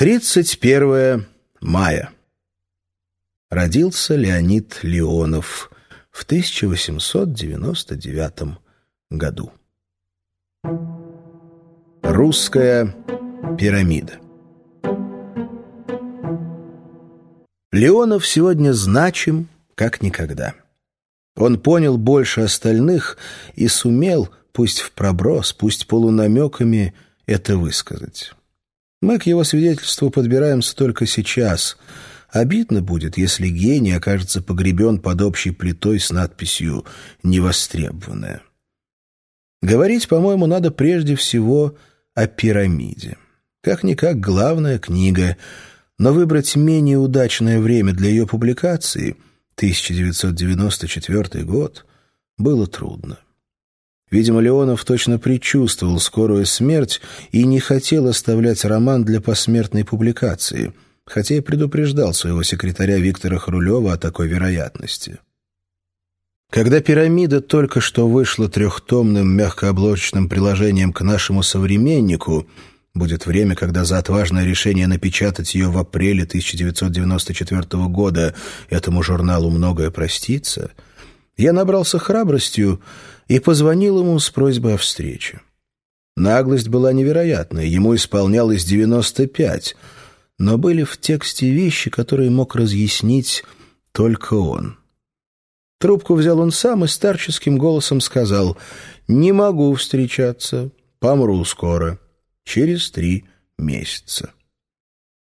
31 мая. Родился Леонид Леонов в 1899 году. Русская пирамида. Леонов сегодня значим, как никогда. Он понял больше остальных и сумел, пусть в проброс, пусть полунамеками, это высказать. Мы к его свидетельству подбираемся только сейчас. Обидно будет, если гений окажется погребен под общей плитой с надписью «Невостребованное». Говорить, по-моему, надо прежде всего о пирамиде. Как-никак главная книга, но выбрать менее удачное время для ее публикации, 1994 год, было трудно. Видимо, Леонов точно предчувствовал скорую смерть и не хотел оставлять роман для посмертной публикации, хотя и предупреждал своего секретаря Виктора Хрулева о такой вероятности. Когда «Пирамида» только что вышла трехтомным мягкообложечным приложением к нашему современнику, будет время, когда за отважное решение напечатать ее в апреле 1994 года этому журналу многое простится, я набрался храбростью и позвонил ему с просьбой о встрече. Наглость была невероятная, ему исполнялось 95, но были в тексте вещи, которые мог разъяснить только он. Трубку взял он сам и старческим голосом сказал «Не могу встречаться, помру скоро, через три месяца».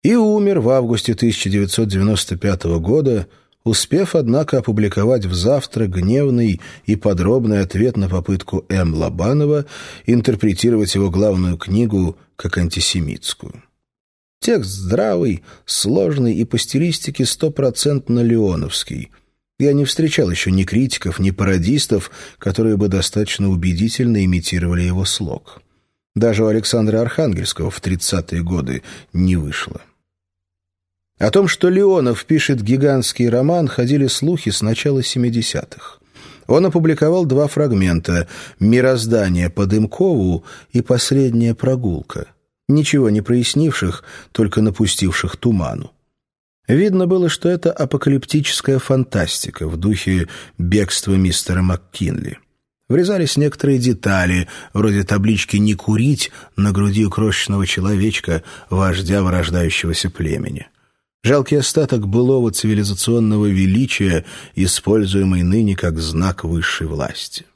И умер в августе 1995 года, успев, однако, опубликовать в «Завтра» гневный и подробный ответ на попытку М. Лобанова интерпретировать его главную книгу как антисемитскую. Текст здравый, сложный и по стилистике стопроцентно леоновский. Я не встречал еще ни критиков, ни пародистов, которые бы достаточно убедительно имитировали его слог. Даже у Александра Архангельского в 30-е годы не вышло. О том, что Леонов пишет гигантский роман, ходили слухи с начала 70-х. Он опубликовал два фрагмента «Мироздание по Дымкову» и «Последняя прогулка», ничего не прояснивших, только напустивших туману. Видно было, что это апокалиптическая фантастика в духе бегства мистера МакКинли. Врезались некоторые детали, вроде таблички «Не курить» на груди у крошечного человечка, вождя вырождающегося племени. Жалкий остаток былого цивилизационного величия, используемый ныне как знак высшей власти.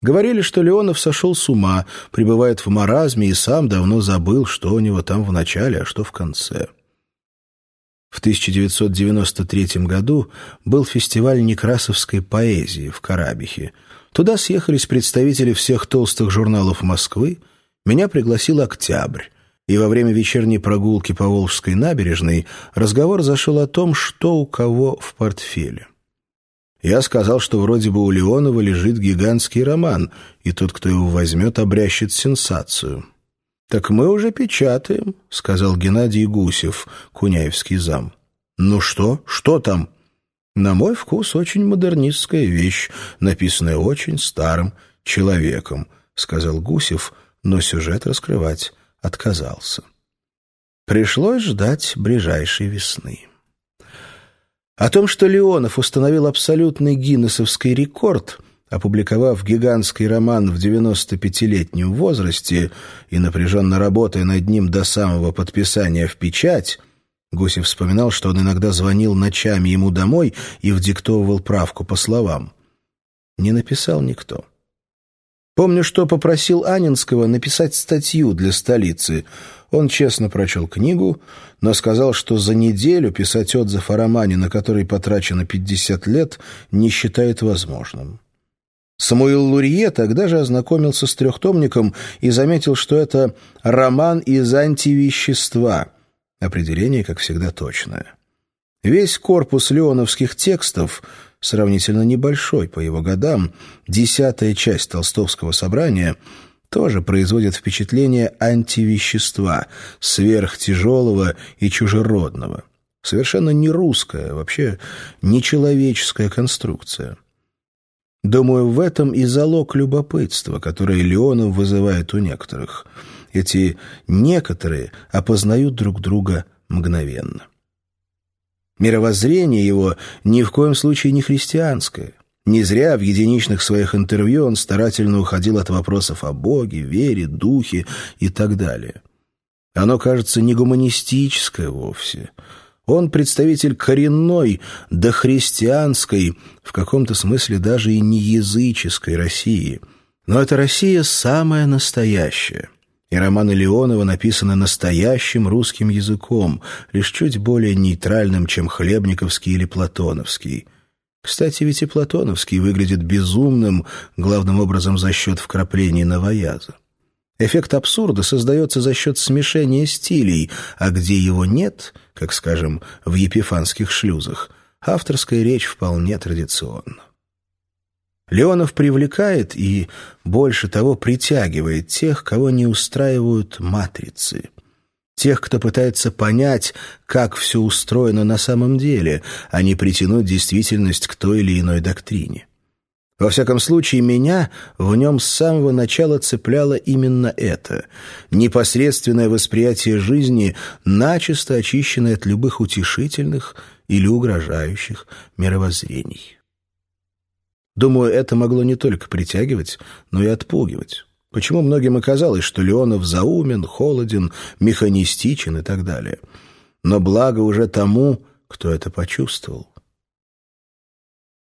Говорили, что Леонов сошел с ума, пребывает в маразме и сам давно забыл, что у него там в начале, а что в конце. В 1993 году был фестиваль некрасовской поэзии в Карабихе. Туда съехались представители всех толстых журналов Москвы. Меня пригласил «Октябрь» и во время вечерней прогулки по Волжской набережной разговор зашел о том, что у кого в портфеле. Я сказал, что вроде бы у Леонова лежит гигантский роман, и тот, кто его возьмет, обрящет сенсацию. «Так мы уже печатаем», — сказал Геннадий Гусев, куняевский зам. «Ну что? Что там?» «На мой вкус, очень модернистская вещь, написанная очень старым человеком», — сказал Гусев, но сюжет раскрывать отказался. Пришлось ждать ближайшей весны. О том, что Леонов установил абсолютный гиннесовский рекорд, опубликовав гигантский роман в 95-летнем возрасте и напряженно работая над ним до самого подписания в печать, Гусев вспоминал, что он иногда звонил ночами ему домой и вдиктовывал правку по словам. Не написал никто. Помню, что попросил Анинского написать статью для столицы. Он честно прочел книгу, но сказал, что за неделю писать отзыв о романе, на который потрачено 50 лет, не считает возможным. Самуил Лурье тогда же ознакомился с трехтомником и заметил, что это «роман из антивещества». Определение, как всегда, точное. Весь корпус леоновских текстов — сравнительно небольшой по его годам, десятая часть толстовского собрания тоже производит впечатление антивещества, сверхтяжелого и чужеродного. Совершенно не русская, вообще нечеловеческая конструкция. Думаю, в этом и залог любопытства, которое Леонов вызывает у некоторых. эти некоторые опознают друг друга мгновенно. Мировоззрение его ни в коем случае не христианское. Не зря в единичных своих интервью он старательно уходил от вопросов о Боге, вере, духе и так далее. Оно, кажется, не гуманистическое вовсе. Он представитель коренной, дохристианской, в каком-то смысле даже и не языческой России. Но эта Россия самая настоящая. И романы Леонова написаны настоящим русским языком, лишь чуть более нейтральным, чем Хлебниковский или Платоновский – кстати, ведь и Платоновский выглядит безумным, главным образом за счет вкраплений новояза. Эффект абсурда создается за счет смешения стилей, а где его нет, как, скажем, в епифанских шлюзах, авторская речь вполне традиционна. Леонов привлекает и, больше того, притягивает тех, кого не устраивают матрицы – тех, кто пытается понять, как все устроено на самом деле, а не притянуть действительность к той или иной доктрине. Во всяком случае, меня в нем с самого начала цепляло именно это — непосредственное восприятие жизни, начисто очищенное от любых утешительных или угрожающих мировоззрений. Думаю, это могло не только притягивать, но и отпугивать. Почему многим и казалось, что Леонов заумен, холоден, механистичен и так далее. Но благо уже тому, кто это почувствовал.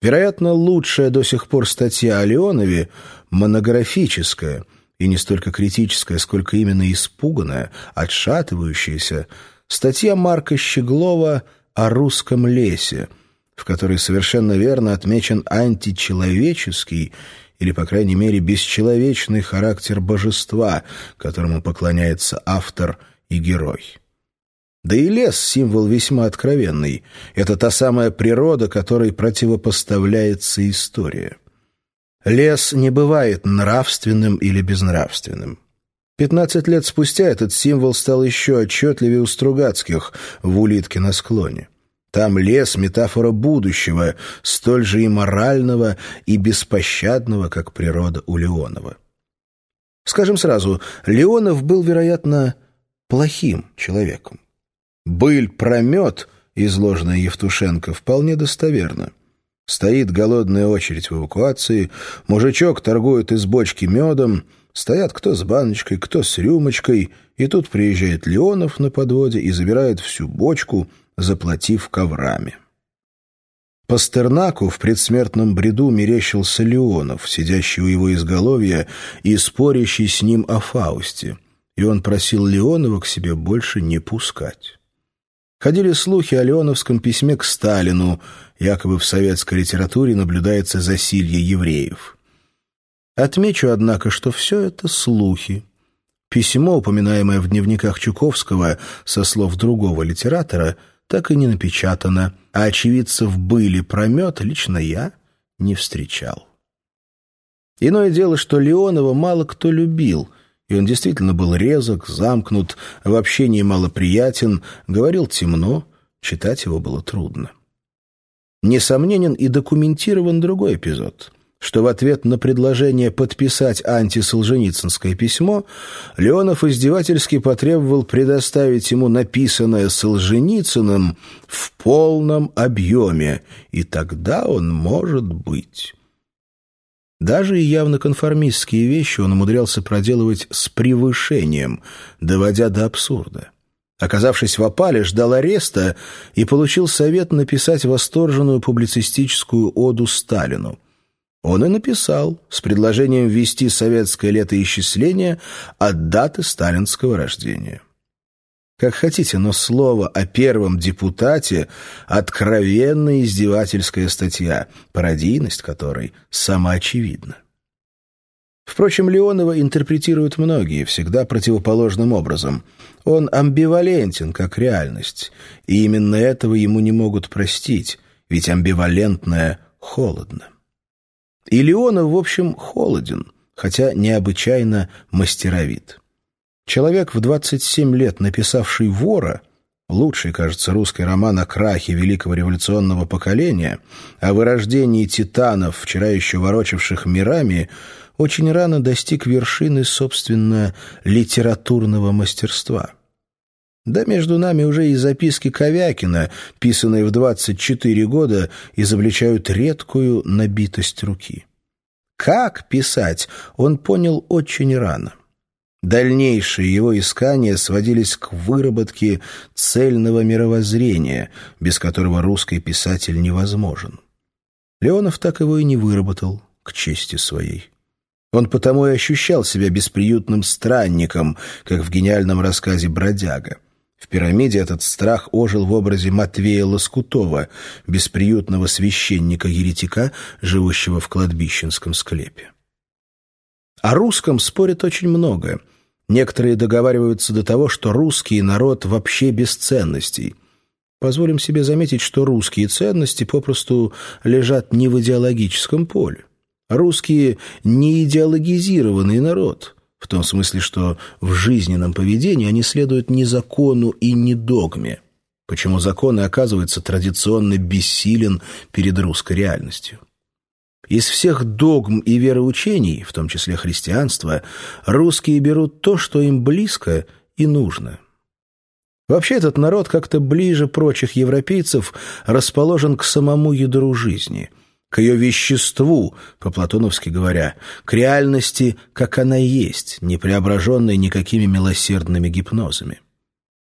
Вероятно, лучшая до сих пор статья о Леонове, монографическая, и не столько критическая, сколько именно испуганная, отшатывающаяся, статья Марка Щеглова о русском лесе, в которой совершенно верно отмечен античеловеческий или, по крайней мере, бесчеловечный характер божества, которому поклоняется автор и герой. Да и лес — символ весьма откровенный. Это та самая природа, которой противопоставляется история. Лес не бывает нравственным или безнравственным. Пятнадцать лет спустя этот символ стал еще отчетливее у Стругацких в «Улитке на склоне». Там лес — метафора будущего, столь же и морального, и беспощадного, как природа у Леонова. Скажем сразу, Леонов был, вероятно, плохим человеком. «Быль промет», изложенная Евтушенко, вполне достоверно. Стоит голодная очередь в эвакуации, мужичок торгует из бочки медом, стоят кто с баночкой, кто с рюмочкой, и тут приезжает Леонов на подводе и забирает всю бочку — заплатив коврами. Пастернаку в предсмертном бреду мерещился Леонов, сидящий у его изголовья и спорящий с ним о Фаусте, и он просил Леонова к себе больше не пускать. Ходили слухи о Леоновском письме к Сталину, якобы в советской литературе наблюдается засилье евреев. Отмечу, однако, что все это слухи. Письмо, упоминаемое в дневниках Чуковского со слов другого литератора – так и не напечатано, а очевидцев были промет лично я не встречал. Иное дело, что Леонова мало кто любил, и он действительно был резок, замкнут, в общении малоприятен, говорил темно, читать его было трудно. Несомненен и документирован другой эпизод что в ответ на предложение подписать антисолженицынское письмо Леонов издевательски потребовал предоставить ему написанное Солженицыным в полном объеме, и тогда он может быть. Даже и явно конформистские вещи он умудрялся проделывать с превышением, доводя до абсурда. Оказавшись в опале, ждал ареста и получил совет написать восторженную публицистическую оду Сталину – он и написал с предложением ввести советское летоисчисление от даты сталинского рождения. Как хотите, но слово о первом депутате — откровенная издевательская статья, пародийность которой самоочевидна. Впрочем, Леонова интерпретируют многие, всегда противоположным образом. Он амбивалентен, как реальность, и именно этого ему не могут простить, ведь амбивалентное холодно. И Леонов, в общем, холоден, хотя необычайно мастеровит. Человек в 27 лет, написавший «Вора», лучший, кажется, русский роман о крахе великого революционного поколения, о вырождении титанов, вчера еще ворочавших мирами, очень рано достиг вершины, собственно, литературного мастерства. Да между нами уже и записки Ковякина, писанные в 24 года, изобличают редкую набитость руки. Как писать, он понял очень рано. Дальнейшие его искания сводились к выработке цельного мировоззрения, без которого русский писатель невозможен. Леонов так его и не выработал, к чести своей. Он потому и ощущал себя бесприютным странником, как в гениальном рассказе «Бродяга». В «Пирамиде» этот страх ожил в образе Матвея Лоскутова, бесприютного священника-еретика, живущего в кладбищенском склепе. О русском спорят очень много. Некоторые договариваются до того, что русский народ вообще без ценностей. Позволим себе заметить, что русские ценности попросту лежат не в идеологическом поле. Русские – не идеологизированный народ – в том смысле, что в жизненном поведении они следуют не закону и не догме, почему закон и оказывается традиционно бессилен перед русской реальностью. Из всех догм и вероучений, в том числе христианства, русские берут то, что им близко и нужно. Вообще этот народ как-то ближе прочих европейцев расположен к самому ядру жизни – к ее веществу, по-платоновски говоря, к реальности, как она есть, не преображенной никакими милосердными гипнозами.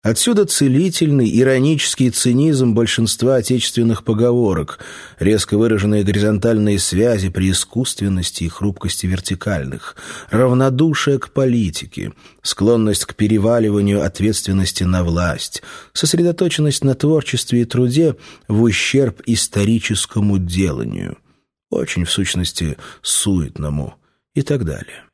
Отсюда целительный, иронический цинизм большинства отечественных поговорок, резко выраженные горизонтальные связи при искусственности и хрупкости вертикальных, равнодушие к политике, склонность к переваливанию ответственности на власть, сосредоточенность на творчестве и труде в ущерб историческому деланию, очень, в сущности, суетному и так далее.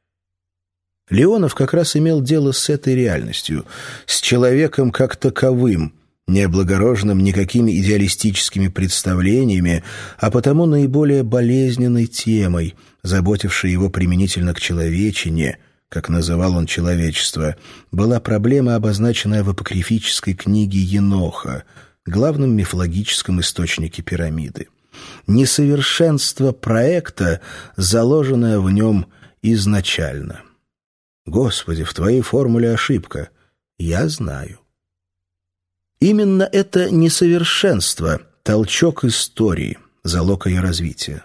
Леонов как раз имел дело с этой реальностью, с человеком как таковым, не облагороженным никакими идеалистическими представлениями, а потому наиболее болезненной темой, заботившей его применительно к человечине, как называл он человечество, была проблема, обозначенная в апокрифической книге Еноха, главном мифологическом источнике пирамиды. Несовершенство проекта, заложенное в нем изначально. Господи, в твоей формуле ошибка. Я знаю. Именно это несовершенство, толчок истории, залог ее развития.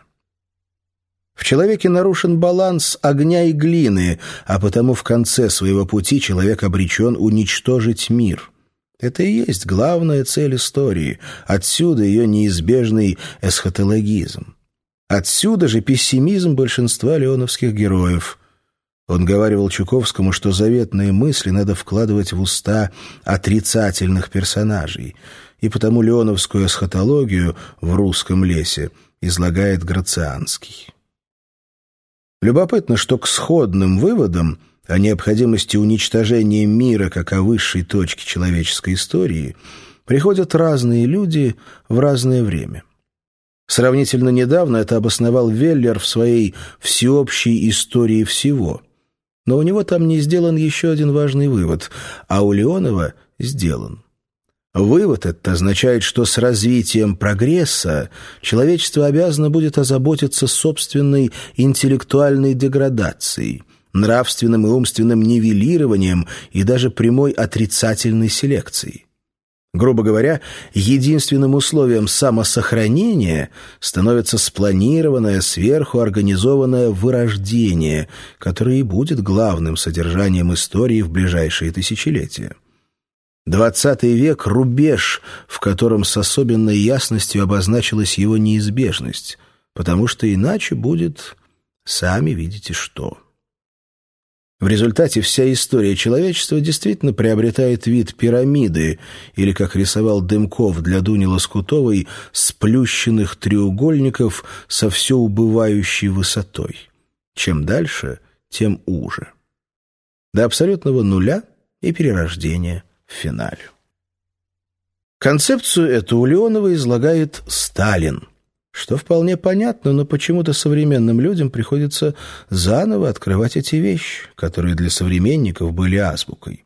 В человеке нарушен баланс огня и глины, а потому в конце своего пути человек обречен уничтожить мир. Это и есть главная цель истории, отсюда ее неизбежный эсхатологизм. Отсюда же пессимизм большинства леоновских героев. Он говаривал Чуковскому, что заветные мысли надо вкладывать в уста отрицательных персонажей, и потому леоновскую эсхатологию в русском лесе излагает Грацианский. Любопытно, что к сходным выводам о необходимости уничтожения мира как о высшей точке человеческой истории приходят разные люди в разное время. Сравнительно недавно это обосновал Веллер в своей «всеобщей истории всего», но у него там не сделан еще один важный вывод, а у Леонова сделан. Вывод этот означает, что с развитием прогресса человечество обязано будет озаботиться собственной интеллектуальной деградацией, нравственным и умственным нивелированием и даже прямой отрицательной селекцией. Грубо говоря, единственным условием самосохранения становится спланированное, сверху организованное вырождение, которое и будет главным содержанием истории в ближайшие тысячелетия. Двадцатый век — рубеж, в котором с особенной ясностью обозначилась его неизбежность, потому что иначе будет, сами видите, что... В результате вся история человечества действительно приобретает вид пирамиды, или, как рисовал Дымков для Дуни Лоскутовой, сплющенных треугольников со все убывающей высотой. Чем дальше, тем уже. До абсолютного нуля и перерождения в финале. Концепцию эту у Леонова излагает Сталин – что вполне понятно, но почему-то современным людям приходится заново открывать эти вещи, которые для современников были азбукой.